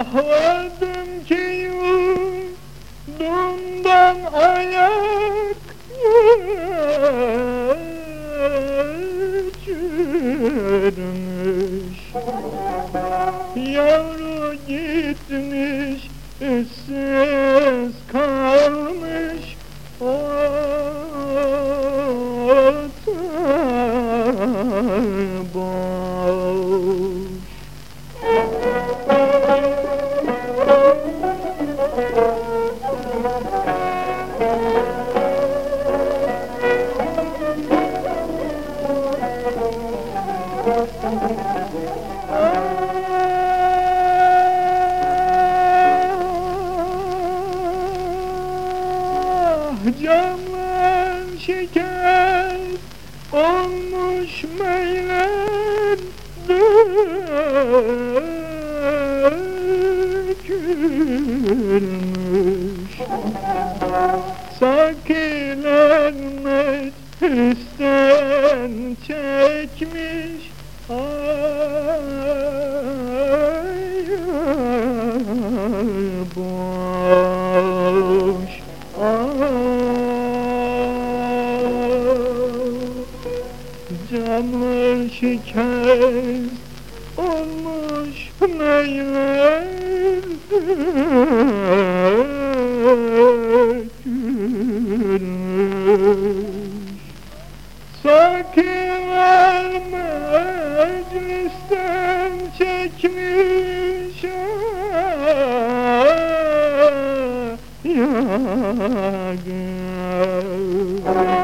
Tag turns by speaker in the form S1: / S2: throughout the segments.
S1: Ah öldüm ki yurdumdan ayak gitmiş ıssız kalmış camlar şeker olmuş meyler dökülmüş. Sakiler meclisten çekmiş. Ay Camlar şeker olmuş neyler dökülmüş Sakiler meclisten çekmiş. Ah, yağı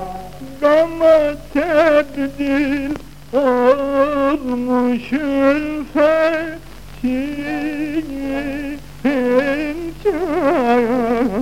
S1: Gama tebdil olmuş ülfetin çağı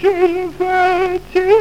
S1: zülfetin